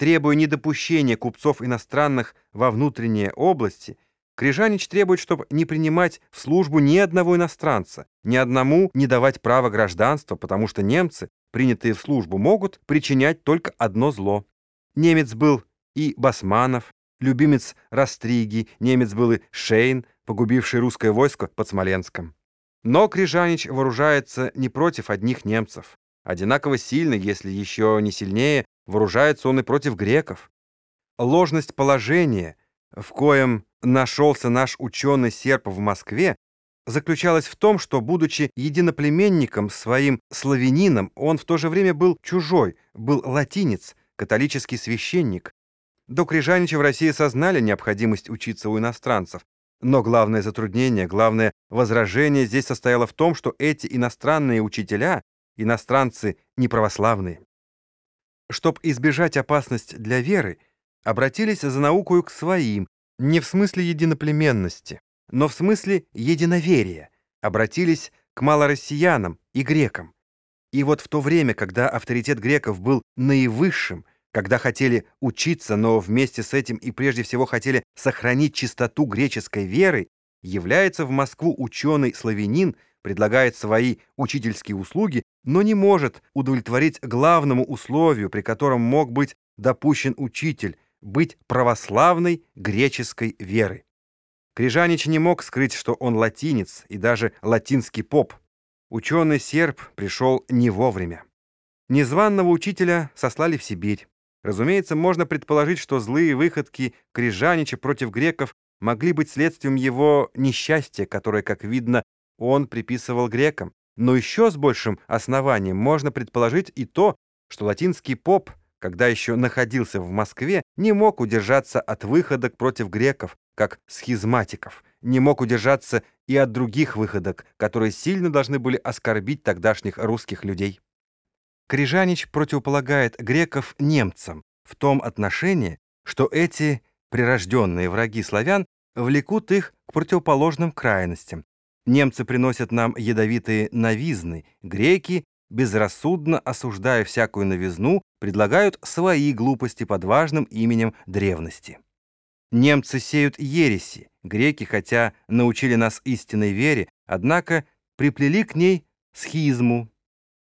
требуя недопущения купцов иностранных во внутренние области, Крижанич требует, чтобы не принимать в службу ни одного иностранца, ни одному не давать права гражданства, потому что немцы, принятые в службу, могут причинять только одно зло. Немец был и Басманов, любимец Растриги, немец был и Шейн, погубивший русское войско под Смоленском. Но Крижанич вооружается не против одних немцев. Одинаково сильно, если еще не сильнее, вооружается он и против греков. Ложность положения, в коем нашелся наш ученый-серб в Москве, заключалась в том, что, будучи единоплеменником своим славянином, он в то же время был чужой, был латинец, католический священник. До Крижанича в России сознали необходимость учиться у иностранцев, но главное затруднение, главное возражение здесь состояло в том, что эти иностранные учителя, иностранцы неправославные, чтоб избежать опасность для веры, обратились за наукою к своим, не в смысле единоплеменности, но в смысле единоверия, обратились к малороссиянам и грекам. И вот в то время, когда авторитет греков был наивысшим, когда хотели учиться, но вместе с этим и прежде всего хотели сохранить чистоту греческой веры, является в Москву ученый-славянин, предлагает свои учительские услуги, но не может удовлетворить главному условию, при котором мог быть допущен учитель, быть православной греческой веры. Крижанич не мог скрыть, что он латинец и даже латинский поп. Ученый серб пришел не вовремя. Незваного учителя сослали в Сибирь. Разумеется, можно предположить, что злые выходки Крижанича против греков могли быть следствием его несчастья, которое, как видно, он приписывал грекам. Но еще с большим основанием можно предположить и то, что латинский поп, когда еще находился в Москве, не мог удержаться от выходок против греков, как схизматиков, не мог удержаться и от других выходок, которые сильно должны были оскорбить тогдашних русских людей. Крижанич противополагает греков немцам в том отношении, что эти прирожденные враги славян влекут их к противоположным крайностям. Немцы приносят нам ядовитые новизны, греки, безрассудно осуждая всякую новизну, предлагают свои глупости под важным именем древности. Немцы сеют ереси, греки, хотя научили нас истинной вере, однако приплели к ней схизму.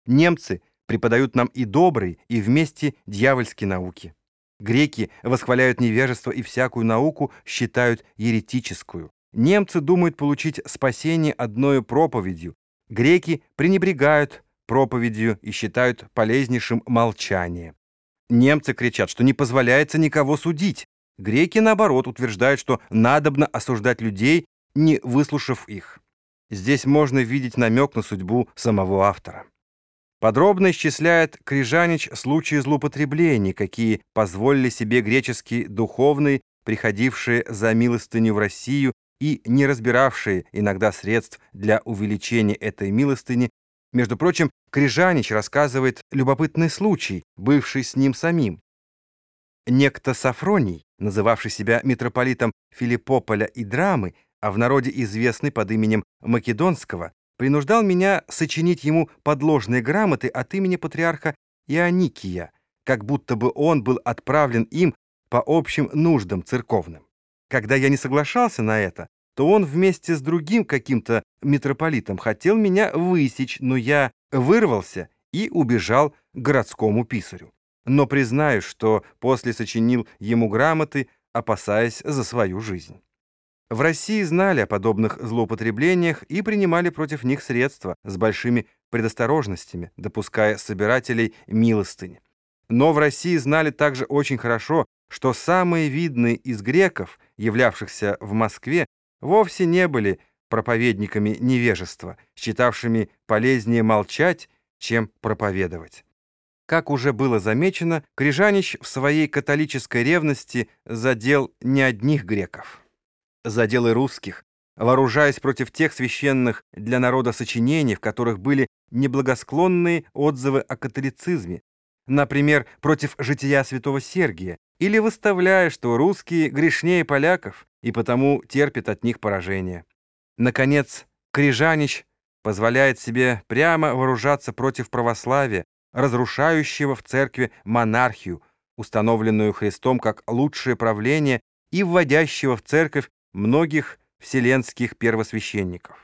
Немцы — преподают нам и добрые, и вместе дьявольские науки. Греки восхваляют невежество и всякую науку считают еретическую. Немцы думают получить спасение одною проповедью. Греки пренебрегают проповедью и считают полезнейшим молчание. Немцы кричат, что не позволяется никого судить. Греки, наоборот, утверждают, что надобно осуждать людей, не выслушав их. Здесь можно видеть намек на судьбу самого автора. Подробно исчисляет Крижанич случаи злоупотреблений, какие позволили себе греческие духовные, приходившие за милостыню в Россию и не разбиравшие иногда средств для увеличения этой милостыни. Между прочим, Крижанич рассказывает любопытный случай, бывший с ним самим. Некто Сафроний, называвший себя митрополитом Филиппополя и Драмы, а в народе известный под именем Македонского, принуждал меня сочинить ему подложные грамоты от имени патриарха Ионикия, как будто бы он был отправлен им по общим нуждам церковным. Когда я не соглашался на это, то он вместе с другим каким-то митрополитом хотел меня высечь, но я вырвался и убежал к городскому писарю. Но признаю, что после сочинил ему грамоты, опасаясь за свою жизнь. В России знали о подобных злоупотреблениях и принимали против них средства с большими предосторожностями, допуская собирателей милостыни. Но в России знали также очень хорошо, что самые видные из греков, являвшихся в Москве, вовсе не были проповедниками невежества, считавшими полезнее молчать, чем проповедовать. Как уже было замечено, Крижанич в своей католической ревности задел не одних греков заделы русских, вооружаясь против тех священных для народа сочинений, в которых были неблагосклонные отзывы о католицизме, например, против жития святого Сергия, или выставляя, что русские грешнее поляков и потому терпят от них поражение. Наконец, Крижанич позволяет себе прямо вооружаться против православия, разрушающего в церкви монархию, установленную Христом как лучшее правление и вводящего в церковь многих вселенских первосвященников.